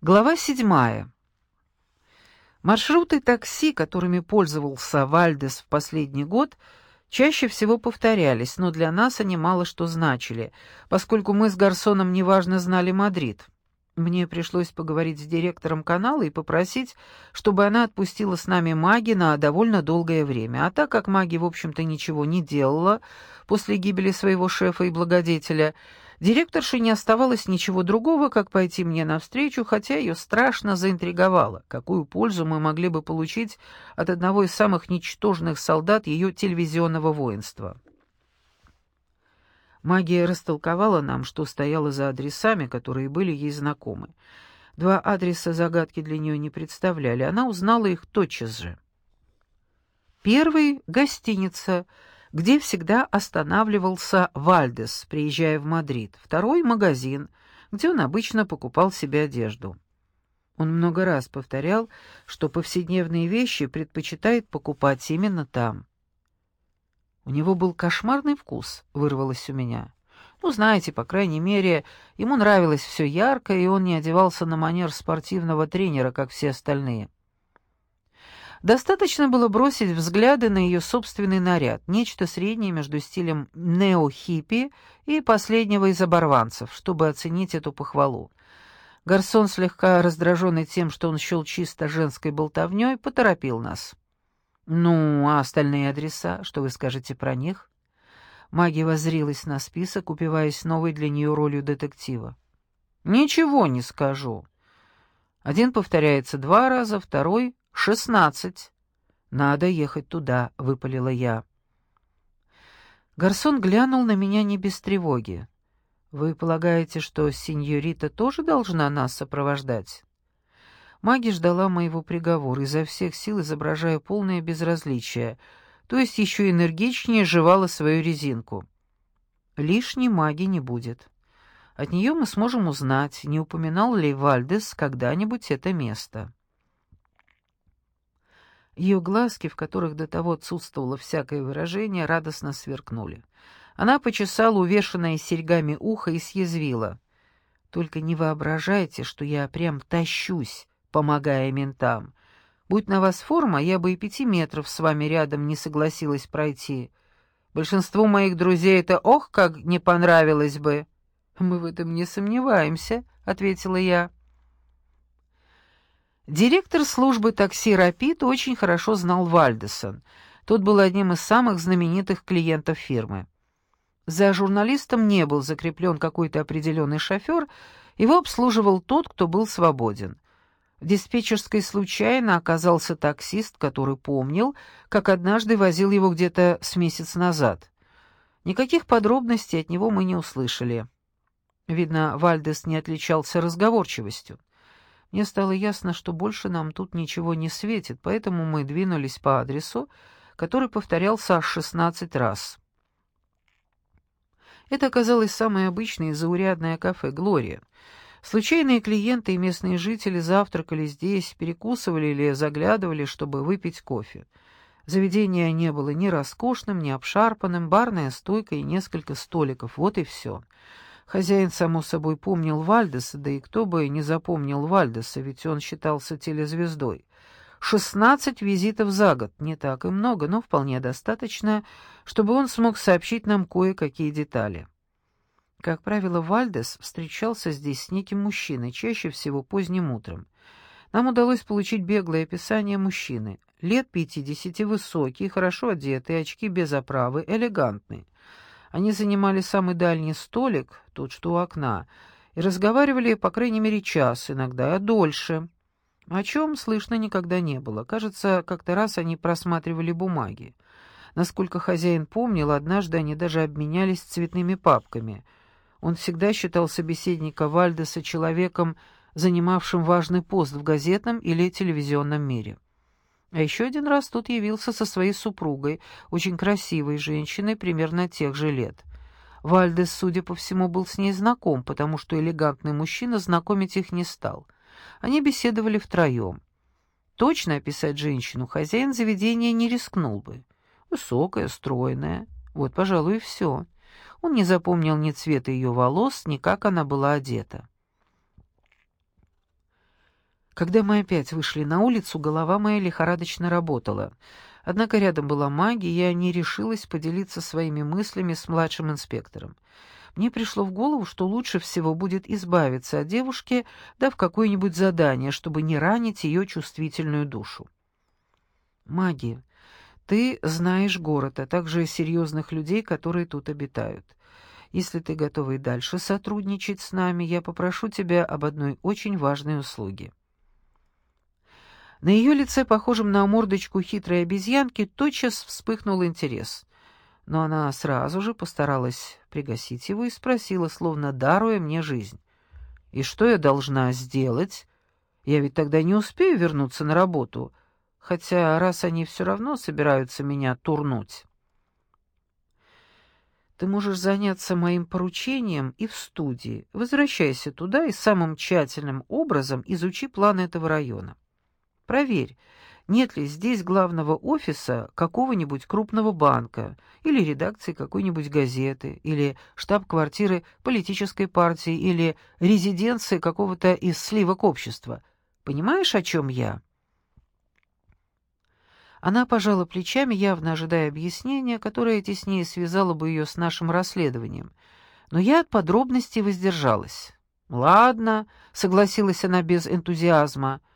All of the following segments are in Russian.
Глава седьмая. Маршруты такси, которыми пользовался Вальдес в последний год, чаще всего повторялись, но для нас они мало что значили, поскольку мы с Гарсоном неважно знали Мадрид. Мне пришлось поговорить с директором канала и попросить, чтобы она отпустила с нами Маги на довольно долгое время. А так как Маги, в общем-то, ничего не делала после гибели своего шефа и благодетеля, директорше не оставалось ничего другого, как пойти мне навстречу, хотя ее страшно заинтриговало, какую пользу мы могли бы получить от одного из самых ничтожных солдат ее телевизионного воинства. Магия растолковала нам, что стояло за адресами, которые были ей знакомы. Два адреса загадки для нее не представляли, она узнала их тотчас же. Первый — гостиница, где всегда останавливался Вальдес, приезжая в Мадрид. Второй — магазин, где он обычно покупал себе одежду. Он много раз повторял, что повседневные вещи предпочитает покупать именно там. У него был кошмарный вкус, вырвалось у меня. Ну, знаете, по крайней мере, ему нравилось все ярко, и он не одевался на манер спортивного тренера, как все остальные. Достаточно было бросить взгляды на ее собственный наряд, нечто среднее между стилем нео-хиппи и последнего из оборванцев, чтобы оценить эту похвалу. Гарсон, слегка раздраженный тем, что он счел чисто женской болтовней, поторопил нас. «Ну, а остальные адреса? Что вы скажете про них?» Магия воззрилась на список, упиваясь новой для нее ролью детектива. «Ничего не скажу. Один повторяется два раза, второй — шестнадцать. Надо ехать туда», — выпалила я. Гарсон глянул на меня не без тревоги. «Вы полагаете, что сеньорита тоже должна нас сопровождать?» Маги ждала моего приговора, изо всех сил изображая полное безразличие, то есть еще энергичнее жевала свою резинку. Лишней маги не будет. От нее мы сможем узнать, не упоминал ли Вальдес когда-нибудь это место. Ее глазки, в которых до того отсутствовало всякое выражение, радостно сверкнули. Она почесала увешанное серьгами ухо и съязвила. «Только не воображайте, что я прям тащусь помогая ментам. Будь на вас форма, я бы и пяти метров с вами рядом не согласилась пройти. Большинству моих друзей это ох, как не понравилось бы. Мы в этом не сомневаемся, ответила я. Директор службы такси «Рапид» очень хорошо знал Вальдесон. Тот был одним из самых знаменитых клиентов фирмы. За журналистом не был закреплен какой-то определенный шофер, его обслуживал тот, кто был свободен. В диспетчерской случайно оказался таксист, который помнил, как однажды возил его где-то с месяц назад. Никаких подробностей от него мы не услышали. Видно, Вальдес не отличался разговорчивостью. Мне стало ясно, что больше нам тут ничего не светит, поэтому мы двинулись по адресу, который повторялся аж шестнадцать раз. Это оказалось самое обычное заурядное кафе «Глория». Случайные клиенты и местные жители завтракали здесь, перекусывали или заглядывали, чтобы выпить кофе. Заведение не было ни роскошным, ни обшарпанным, барная стойка и несколько столиков, вот и все. Хозяин, само собой, помнил Вальдеса, да и кто бы не запомнил Вальдеса, ведь он считался телезвездой. Шестнадцать визитов за год, не так и много, но вполне достаточно, чтобы он смог сообщить нам кое-какие детали. Как правило, Вальдес встречался здесь с неким мужчиной, чаще всего поздним утром. Нам удалось получить беглое описание мужчины. Лет пятидесяти, высокий, хорошо одетый, очки без оправы, элегантный. Они занимали самый дальний столик, тот, что у окна, и разговаривали, по крайней мере, час, иногда и дольше. О чем слышно никогда не было. Кажется, как-то раз они просматривали бумаги. Насколько хозяин помнил, однажды они даже обменялись цветными папками — он всегда считал собеседника Вальдеса человеком, занимавшим важный пост в газетном или телевизионном мире. А еще один раз тут явился со своей супругой, очень красивой женщиной примерно тех же лет. Вальдес, судя по всему, был с ней знаком, потому что элегантный мужчина знакомить их не стал. Они беседовали втроем. Точно описать женщину хозяин заведения не рискнул бы. Высокая, стройная. Вот, пожалуй, и все. Он не запомнил ни цвета ее волос, ни как она была одета. Когда мы опять вышли на улицу, голова моя лихорадочно работала. Однако рядом была магия, и я не решилась поделиться своими мыслями с младшим инспектором. Мне пришло в голову, что лучше всего будет избавиться от девушки, дав какое-нибудь задание, чтобы не ранить ее чувствительную душу. Магия. Ты знаешь город, а также серьезных людей, которые тут обитают. Если ты готова и дальше сотрудничать с нами, я попрошу тебя об одной очень важной услуге. На ее лице, похожем на мордочку хитрой обезьянки, тотчас вспыхнул интерес. Но она сразу же постаралась пригасить его и спросила, словно даруя мне жизнь. «И что я должна сделать? Я ведь тогда не успею вернуться на работу, хотя раз они все равно собираются меня турнуть». Ты можешь заняться моим поручением и в студии. Возвращайся туда и самым тщательным образом изучи план этого района. Проверь, нет ли здесь главного офиса какого-нибудь крупного банка или редакции какой-нибудь газеты, или штаб-квартиры политической партии, или резиденции какого-то из сливок общества. Понимаешь, о чем я?» Она пожала плечами, явно ожидая объяснения, которое теснее связало бы ее с нашим расследованием. Но я от подробностей воздержалась. «Ладно», — согласилась она без энтузиазма, —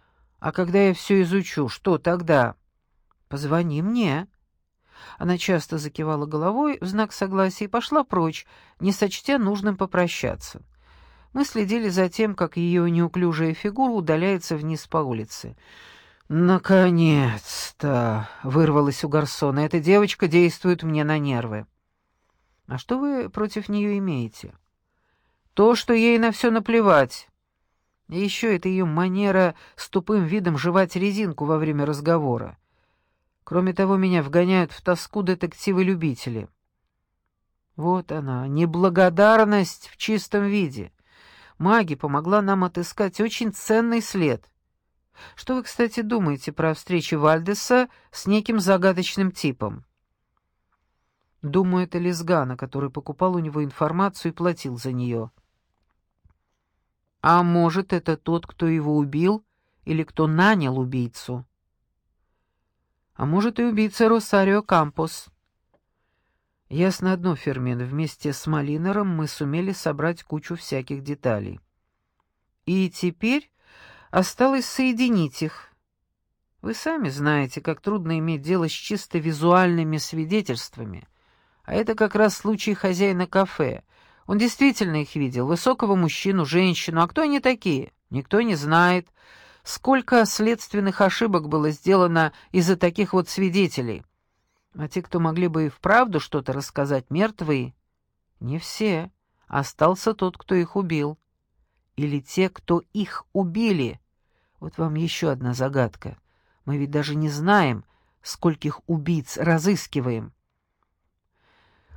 а когда я все изучу, что тогда? Позвони мне. Она часто закивала головой в знак согласия и пошла прочь, не сочтя нужным попрощаться. Мы следили за тем, как ее неуклюжая фигура удаляется вниз по улице. «Наконец-то!» — вырвалась у Гарсона. «Эта девочка действует мне на нервы». «А что вы против нее имеете?» «То, что ей на все наплевать. И еще это ее манера с тупым видом жевать резинку во время разговора. Кроме того, меня вгоняют в тоску детективы-любители. Вот она, неблагодарность в чистом виде. Маги помогла нам отыскать очень ценный след. Что вы, кстати, думаете про встречу Вальдеса с неким загадочным типом? Думаю, это Лизгана, который покупал у него информацию и платил за нее. А может, это тот, кто его убил, или кто нанял убийцу? А может, и убийца Росарио Кампос. Ясно одно, Фермин, вместе с Малинером мы сумели собрать кучу всяких деталей. И теперь осталось соединить их. Вы сами знаете, как трудно иметь дело с чисто визуальными свидетельствами. А это как раз случай хозяина кафе — он действительно их видел, высокого мужчину, женщину. А кто они такие? Никто не знает. Сколько следственных ошибок было сделано из-за таких вот свидетелей. А те, кто могли бы и вправду что-то рассказать, мертвые? Не все. Остался тот, кто их убил. Или те, кто их убили. Вот вам еще одна загадка. Мы ведь даже не знаем, скольких убийц разыскиваем.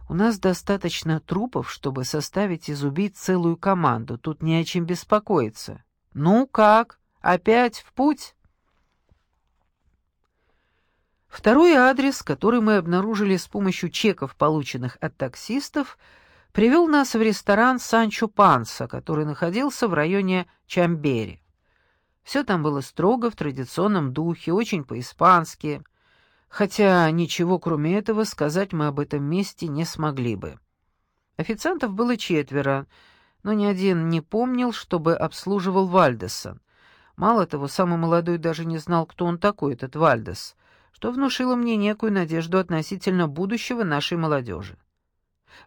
У нас достаточно трупов, чтобы составить из убийц целую команду. Тут не о чем беспокоиться. Ну как? Опять в путь? Второй адрес, который мы обнаружили с помощью чеков, полученных от таксистов, привел нас в ресторан «Санчо Панса», который находился в районе Чамбери. Все там было строго в традиционном духе, очень по-испански — хотя ничего кроме этого сказать мы об этом месте не смогли бы. Официантов было четверо, но ни один не помнил, чтобы обслуживал Вальдеса. Мало того, самый молодой даже не знал, кто он такой, этот Вальдес, что внушило мне некую надежду относительно будущего нашей молодежи.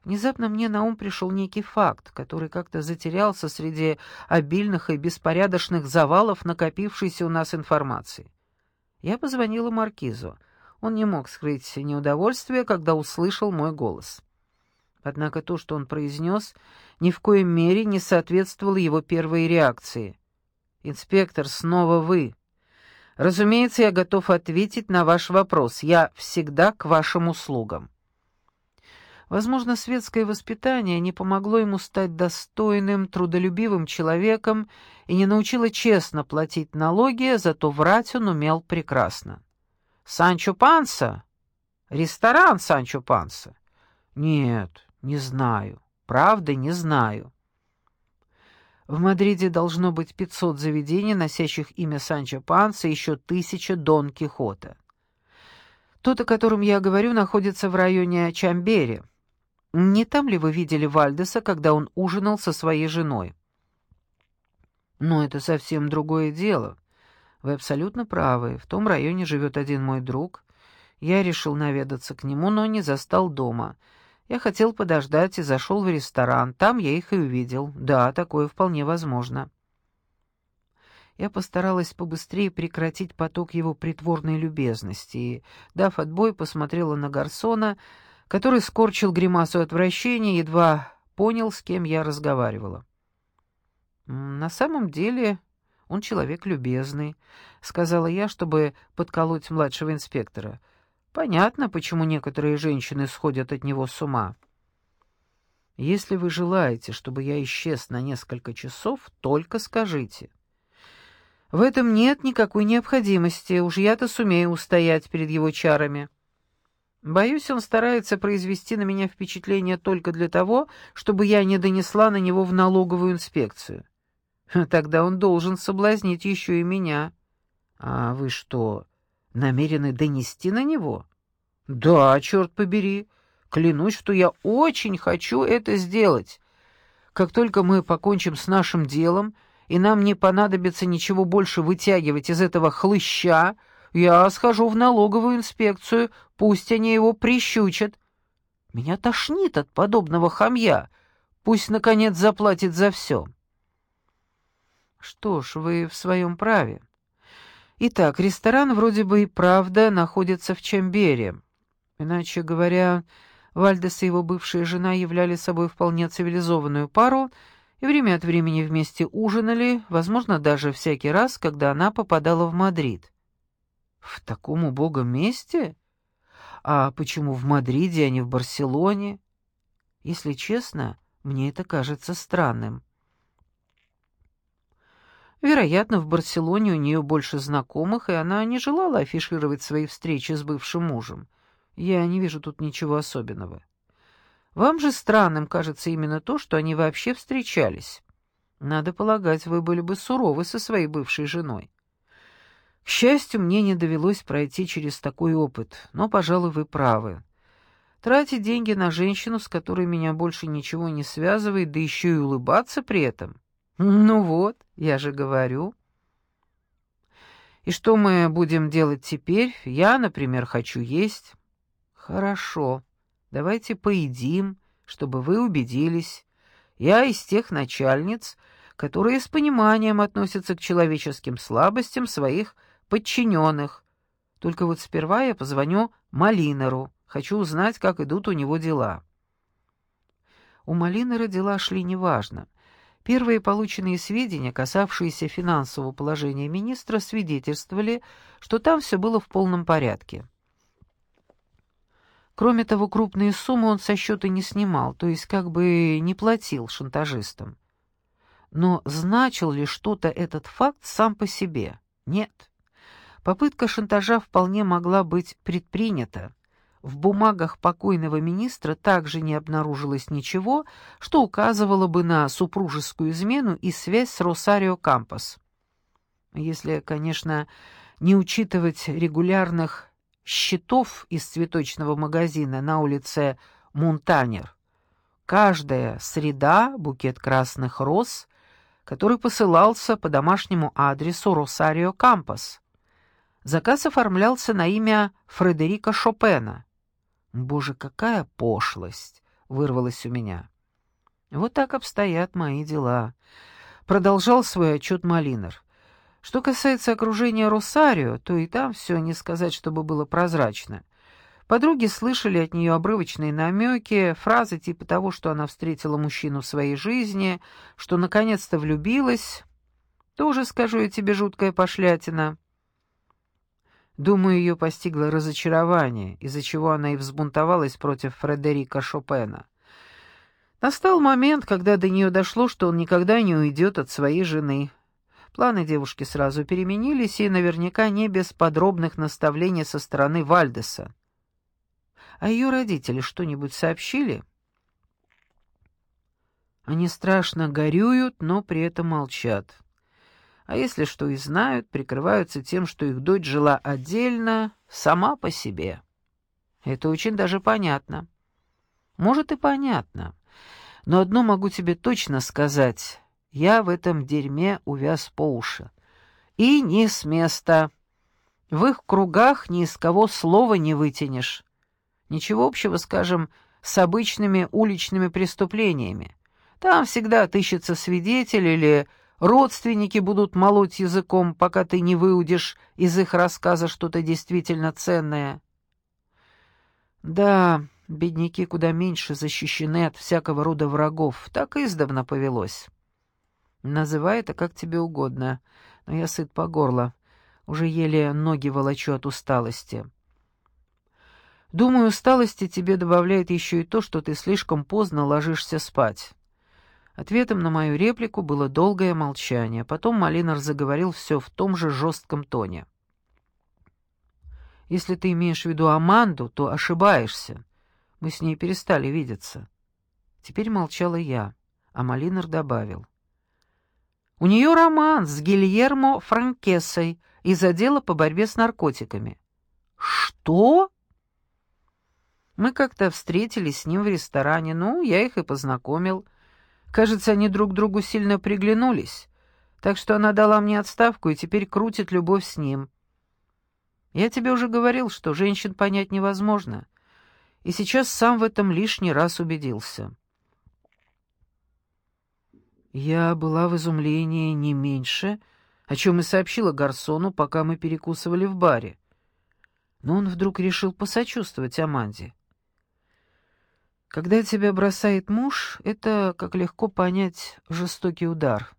Внезапно мне на ум пришел некий факт, который как-то затерялся среди обильных и беспорядочных завалов накопившейся у нас информации. Я позвонила Маркизу. Он не мог скрыть неудовольствие, когда услышал мой голос. Однако то, что он произнес, ни в коей мере не соответствовало его первой реакции. «Инспектор, снова вы. Разумеется, я готов ответить на ваш вопрос. Я всегда к вашим услугам». Возможно, светское воспитание не помогло ему стать достойным, трудолюбивым человеком и не научило честно платить налоги, зато врать он умел прекрасно. Санчо Панса? Ресторан Санчо Панса? Нет, не знаю. Правда, не знаю. В Мадриде должно быть 500 заведений, носящих имя Санчо Панса, еще тысяча Дон Кихота. Тот, о котором я говорю, находится в районе Чамбери. Не там ли вы видели Вальдеса, когда он ужинал со своей женой? Но это совсем другое дело. Вы абсолютно правы. В том районе живет один мой друг. Я решил наведаться к нему, но не застал дома. Я хотел подождать и зашел в ресторан. Там я их и увидел. Да, такое вполне возможно. Я постаралась побыстрее прекратить поток его притворной любезности и, дав отбой, посмотрела на Гарсона, который скорчил гримасу отвращения, едва понял, с кем я разговаривала. «На самом деле он человек любезный», — сказала я, чтобы подколоть младшего инспектора. «Понятно, почему некоторые женщины сходят от него с ума». «Если вы желаете, чтобы я исчез на несколько часов, только скажите». «В этом нет никакой необходимости, уж я-то сумею устоять перед его чарами». Боюсь, он старается произвести на меня впечатление только для того, чтобы я не донесла на него в налоговую инспекцию. Тогда он должен соблазнить еще и меня. А вы что, намерены донести на него? Да, черт побери. Клянусь, что я очень хочу это сделать. Как только мы покончим с нашим делом, и нам не понадобится ничего больше вытягивать из этого хлыща, я схожу в налоговую инспекцию, пусть они его прищучат. Меня тошнит от подобного хамья. Пусть, наконец, заплатит за все. Что ж, вы в своем праве. Итак, ресторан вроде бы и правда находится в Чамбери. Иначе говоря, Вальдес и его бывшая жена являли собой вполне цивилизованную пару и время от времени вместе ужинали, возможно, даже всякий раз, когда она попадала в Мадрид. В таком убогом месте? А почему в Мадриде, а не в Барселоне? Если честно, мне это кажется странным. Вероятно, в Барселоне у нее больше знакомых, и она не желала афишировать свои встречи с бывшим мужем. Я не вижу тут ничего особенного. Вам же странным кажется именно то, что они вообще встречались. Надо полагать, вы были бы суровы со своей бывшей женой. К счастью, мне не довелось пройти через такой опыт, но, пожалуй, вы правы. Тратить деньги на женщину, с которой меня больше ничего не связывает, да еще и улыбаться при этом — «Ну вот, я же говорю». «И что мы будем делать теперь? Я, например, хочу есть». «Хорошо, давайте поедим, чтобы вы убедились. Я из тех начальниц, которые с пониманием относятся к человеческим слабостям своих подчиненных. Только вот сперва я позвоню Малинеру, хочу узнать, как идут у него дела». У Малинера дела шли неважно. Первые полученные сведения, касавшиеся финансового положения министра, свидетельствовали, что там все было в полном порядке. Кроме того, крупные суммы он со счета не снимал, то есть как бы не платил шантажистам. Но значил ли что-то этот факт сам по себе? Нет. Попытка шантажа вполне могла быть предпринята, в бумагах покойного министра также не обнаружилось ничего, что указывало бы на супружескую измену и связь с Росарио Кампос. Если, конечно, не учитывать регулярных счетов из цветочного магазина на улице Мунтанер. Каждая среда букет красных роз, который посылался по домашнему адресу Росарио Кампос. Заказ оформлялся на имя Фредерика Шопена. «Боже, какая пошлость!» — вырвалось у меня. «Вот так обстоят мои дела», — продолжал свой отчет Малинер. «Что касается окружения Росарио, то и там все не сказать, чтобы было прозрачно. Подруги слышали от нее обрывочные намеки, фразы типа того, что она встретила мужчину в своей жизни, что наконец-то влюбилась. Тоже, скажу я тебе, жуткая пошлятина». Думаю, ее постигло разочарование, из-за чего она и взбунтовалась против Фредерика Шопена. Настал момент, когда до нее дошло, что он никогда не уйдет от своей жены. Планы девушки сразу переменились, и наверняка не без подробных наставлений со стороны Вальдеса. А ее родители что-нибудь сообщили? Они страшно горюют, но при этом молчат. А если что и знают, прикрываются тем, что их дочь жила отдельно, сама по себе. Это очень даже понятно. Может и понятно. Но одно могу тебе точно сказать. Я в этом дерьме увяз по уши. И не с места. В их кругах ни из кого слова не вытянешь. Ничего общего, скажем, с обычными уличными преступлениями. Там всегда отыщется свидетель или родственники будут молоть языком, пока ты не выудишь из их рассказа что-то действительно ценное. Да, бедняки куда меньше защищены от всякого рода врагов, так издавна повелось. Называй это как тебе угодно, но я сыт по горло, уже еле ноги волочу от усталости. Думаю, усталости тебе добавляет еще и то, что ты слишком поздно ложишься спать. Ответом на мою реплику было долгое молчание. Потом Малинар заговорил все в том же жестком тоне. «Если ты имеешь в виду Аманду, то ошибаешься. Мы с ней перестали видеться». Теперь молчала я, а Малинар добавил. «У нее роман с Гильермо Франкесой из отдела по борьбе с наркотиками». «Что?» Мы как-то встретились с ним в ресторане, ну, я их и познакомил. Кажется, они друг другу сильно приглянулись, так что она дала мне отставку и теперь крутит любовь с ним. Я тебе уже говорил, что женщин понять невозможно, и сейчас сам в этом лишний раз убедился. Я была в изумлении не меньше, о чем и сообщила Гарсону, пока мы перекусывали в баре. Но он вдруг решил посочувствовать Аманде. Когда тебя бросает муж, это, как легко понять, жестокий удар.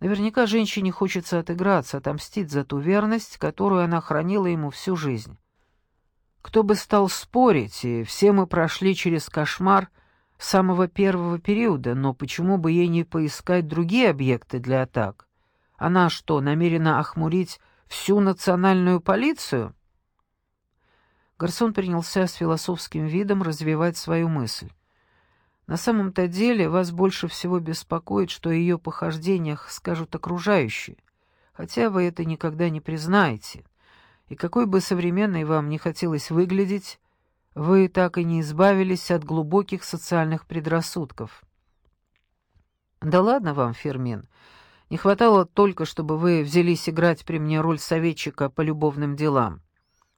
Наверняка женщине хочется отыграться, отомстить за ту верность, которую она хранила ему всю жизнь. Кто бы стал спорить, и все мы прошли через кошмар самого первого периода, но почему бы ей не поискать другие объекты для атак? Она что, намерена охмурить всю национальную полицию? Гарсон принялся с философским видом развивать свою мысль. На самом-то деле вас больше всего беспокоит, что о ее похождениях скажут окружающие, хотя вы это никогда не признаете. И какой бы современной вам не хотелось выглядеть, вы так и не избавились от глубоких социальных предрассудков. Да ладно вам, Фермин. Не хватало только, чтобы вы взялись играть при мне роль советчика по любовным делам.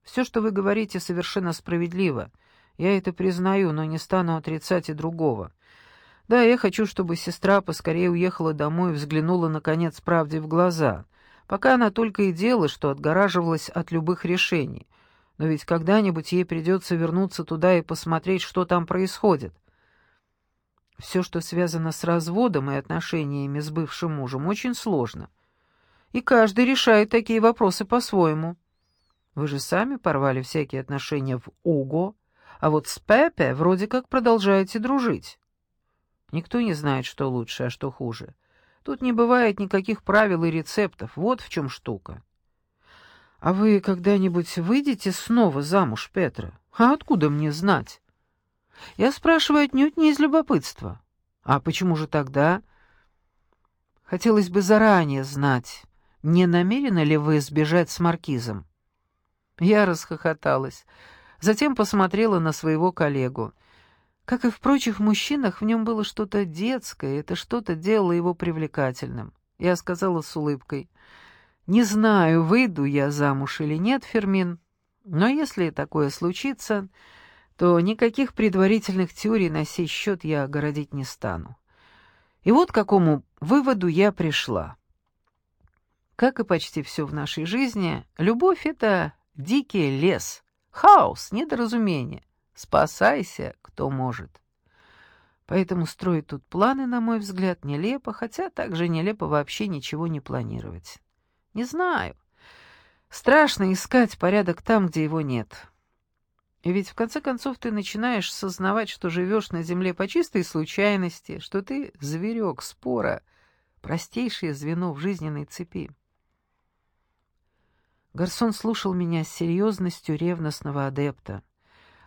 Все, что вы говорите, совершенно справедливо. Я это признаю, но не стану отрицать и другого. Да, я хочу, чтобы сестра поскорее уехала домой и взглянула, наконец, правде в глаза. Пока она только и делала, что отгораживалась от любых решений. Но ведь когда-нибудь ей придется вернуться туда и посмотреть, что там происходит. Все, что связано с разводом и отношениями с бывшим мужем, очень сложно. И каждый решает такие вопросы по-своему. Вы же сами порвали всякие отношения в Уго, а вот с Пепе вроде как продолжаете дружить. Никто не знает, что лучше, а что хуже. Тут не бывает никаких правил и рецептов, вот в чем штука. А вы когда-нибудь выйдете снова замуж, Петра? А откуда мне знать? Я спрашиваю отнюдь не из любопытства. А почему же тогда? Хотелось бы заранее знать, не намерены ли вы сбежать с маркизом. Я расхохоталась. Затем посмотрела на своего коллегу. Как и в прочих мужчинах, в нем было что-то детское, это что-то делало его привлекательным. Я сказала с улыбкой, «Не знаю, выйду я замуж или нет, Фермин, но если такое случится, то никаких предварительных теорий на сей счет я огородить не стану». И вот к какому выводу я пришла. Как и почти все в нашей жизни, любовь — это Дикий лес, хаос, недоразумение. Спасайся, кто может. Поэтому строить тут планы, на мой взгляд, нелепо, хотя также нелепо вообще ничего не планировать. Не знаю. Страшно искать порядок там, где его нет. И ведь в конце концов ты начинаешь сознавать, что живешь на земле по чистой случайности, что ты зверек спора, простейшее звено в жизненной цепи. Гарсон слушал меня с серьезностью ревностного адепта.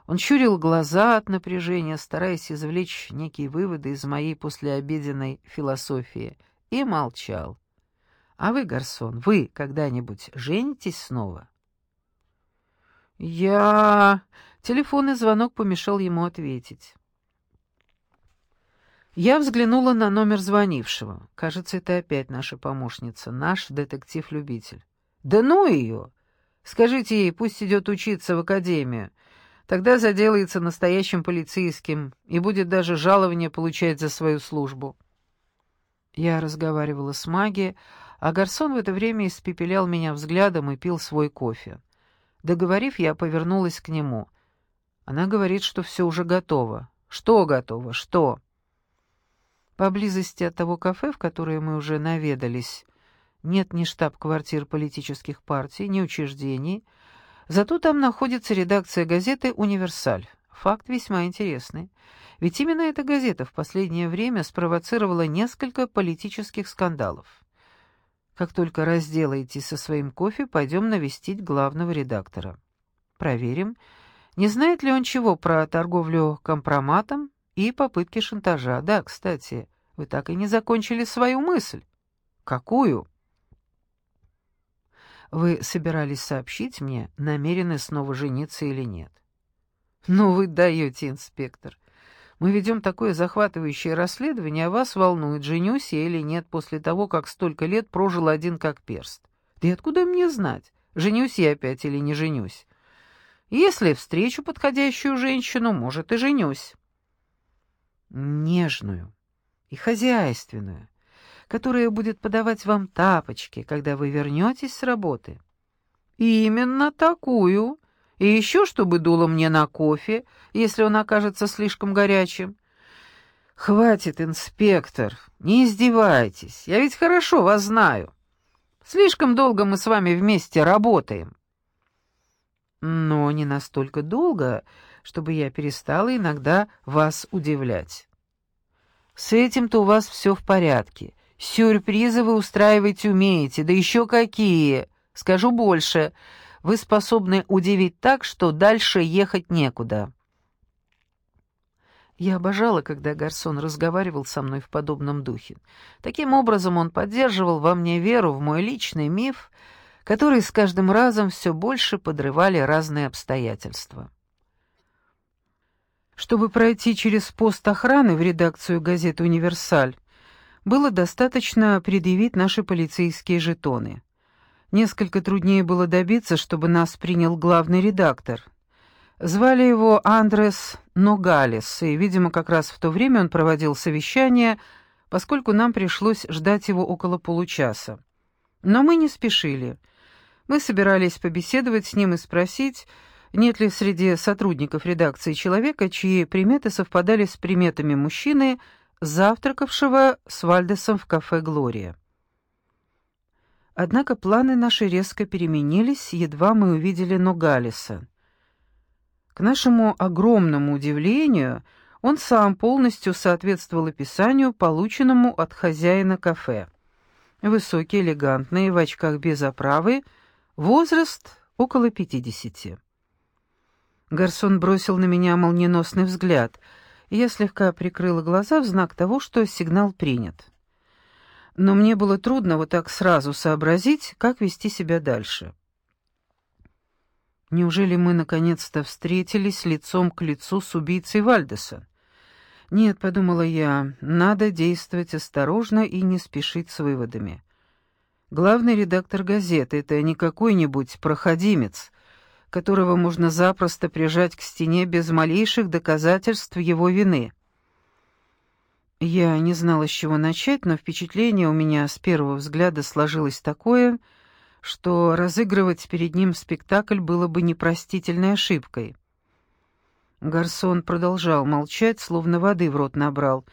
Он щурил глаза от напряжения, стараясь извлечь некие выводы из моей послеобеденной философии, и молчал. «А вы, Гарсон, вы когда-нибудь женитесь снова?» «Я...» Телефонный звонок помешал ему ответить. Я взглянула на номер звонившего. Кажется, это опять наша помощница, наш детектив-любитель. «Да ну ее! Скажите ей, пусть идет учиться в академию. Тогда заделается настоящим полицейским и будет даже жалование получать за свою службу». Я разговаривала с магией, а Гарсон в это время испепелял меня взглядом и пил свой кофе. Договорив, я повернулась к нему. Она говорит, что все уже готово. Что готово? Что? Поблизости от того кафе, в которое мы уже наведались, нет ни штаб-квартир политических партий, ни учреждений. Зато там находится редакция газеты «Универсаль». Факт весьма интересный. Ведь именно эта газета в последнее время спровоцировала несколько политических скандалов. Как только разделаетесь со своим кофе, пойдем навестить главного редактора. Проверим, не знает ли он чего про торговлю компроматом и попытки шантажа. Да, кстати, вы так и не закончили свою мысль. Какую? Вы собирались сообщить мне, намерены снова жениться или нет? Ну вы даете, инспектор. Мы ведем такое захватывающее расследование, а вас волнует, женюсь я или нет после того, как столько лет прожил один как перст. Да и откуда мне знать, женюсь я опять или не женюсь? Если встречу подходящую женщину, может, и женюсь. Нежную и хозяйственную, которая будет подавать вам тапочки, когда вы вернетесь с работы. Именно такую. И еще, чтобы дуло мне на кофе, если он окажется слишком горячим. Хватит, инспектор, не издевайтесь, я ведь хорошо вас знаю. Слишком долго мы с вами вместе работаем. Но не настолько долго, чтобы я перестала иногда вас удивлять. С этим-то у вас все в порядке. Сюрпризы вы устраивать умеете, да еще какие. Скажу больше, вы способны удивить так, что дальше ехать некуда. Я обожала, когда Гарсон разговаривал со мной в подобном духе. Таким образом он поддерживал во мне веру в мой личный миф, который с каждым разом все больше подрывали разные обстоятельства. Чтобы пройти через пост охраны в редакцию газеты «Универсаль», было достаточно предъявить наши полицейские жетоны. Несколько труднее было добиться, чтобы нас принял главный редактор. Звали его Андрес Ногалес, и, видимо, как раз в то время он проводил совещание, поскольку нам пришлось ждать его около получаса. Но мы не спешили. Мы собирались побеседовать с ним и спросить, нет ли среди сотрудников редакции человека, чьи приметы совпадали с приметами мужчины — завтракавшего с Вальдесом в кафе «Глория». Однако планы наши резко переменились, едва мы увидели Ногалиса. К нашему огромному удивлению, он сам полностью соответствовал описанию, полученному от хозяина кафе. Высокий, элегантный, в очках без оправы, возраст около пятидесяти. Гарсон бросил на меня молниеносный взгляд — я слегка прикрыла глаза в знак того, что сигнал принят. Но мне было трудно вот так сразу сообразить, как вести себя дальше. Неужели мы наконец-то встретились лицом к лицу с убийцей Вальдеса? Нет, подумала я, надо действовать осторожно и не спешить с выводами. Главный редактор газеты — это не какой-нибудь проходимец, которого можно запросто прижать к стене без малейших доказательств его вины. Я не знала, с чего начать, но впечатление у меня с первого взгляда сложилось такое, что разыгрывать перед ним спектакль было бы непростительной ошибкой. Гарсон продолжал молчать, словно воды в рот набрал,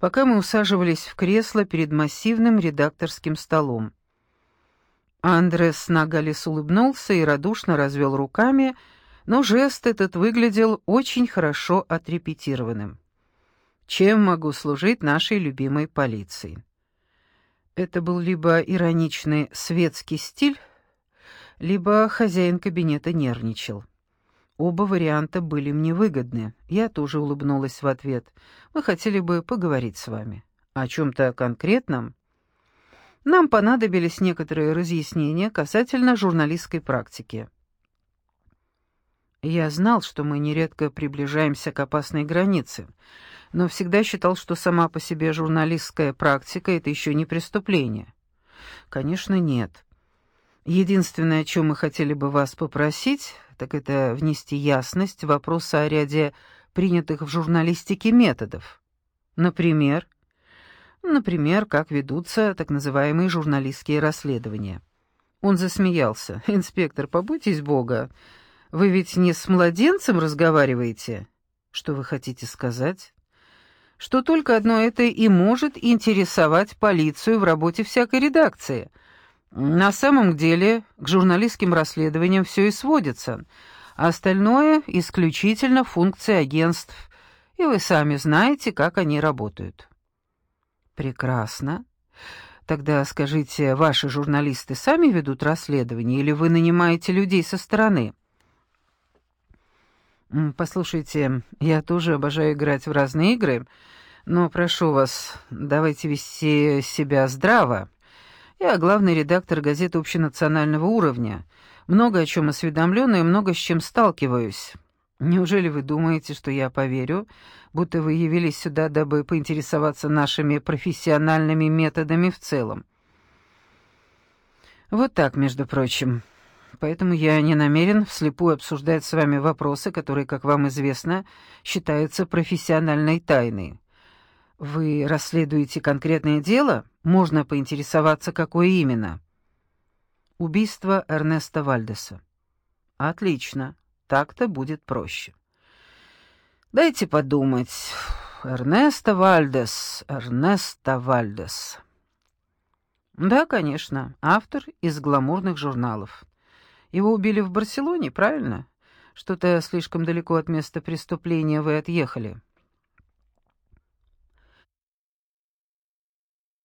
пока мы усаживались в кресло перед массивным редакторским столом. Андрес Нагалис улыбнулся и радушно развел руками, но жест этот выглядел очень хорошо отрепетированным. «Чем могу служить нашей любимой полиции?» Это был либо ироничный светский стиль, либо хозяин кабинета нервничал. Оба варианта были мне выгодны. Я тоже улыбнулась в ответ. Мы хотели бы поговорить с вами. О чем-то конкретном? Нам понадобились некоторые разъяснения касательно журналистской практики. Я знал, что мы нередко приближаемся к опасной границе, но всегда считал, что сама по себе журналистская практика — это еще не преступление. Конечно, нет. Единственное, о чем мы хотели бы вас попросить, так это внести ясность в вопрос о ряде принятых в журналистике методов. Например, например, как ведутся так называемые журналистские расследования. Он засмеялся. «Инспектор, побойтесь Бога. Вы ведь не с младенцем разговариваете?» «Что вы хотите сказать?» «Что только одно это и может интересовать полицию в работе всякой редакции». На самом деле к журналистским расследованиям все и сводится, а остальное исключительно функции агентств, и вы сами знаете, как они работают. Прекрасно. Тогда скажите, ваши журналисты сами ведут расследование или вы нанимаете людей со стороны? Послушайте, я тоже обожаю играть в разные игры, но прошу вас, давайте вести себя здраво. Я главный редактор газеты общенационального уровня. Много о чем осведомлен и много с чем сталкиваюсь. Неужели вы думаете, что я поверю, будто вы явились сюда, дабы поинтересоваться нашими профессиональными методами в целом? Вот так, между прочим. Поэтому я не намерен вслепую обсуждать с вами вопросы, которые, как вам известно, считаются профессиональной тайной. Вы расследуете конкретное дело? Можно поинтересоваться, какое именно? Убийство Эрнеста Вальдеса. Отлично. Так-то будет проще. Дайте подумать. Эрнесто Вальдес, Эрнесто Вальдес. Да, конечно, автор из гламурных журналов. Его убили в Барселоне, правильно? Что-то слишком далеко от места преступления вы отъехали.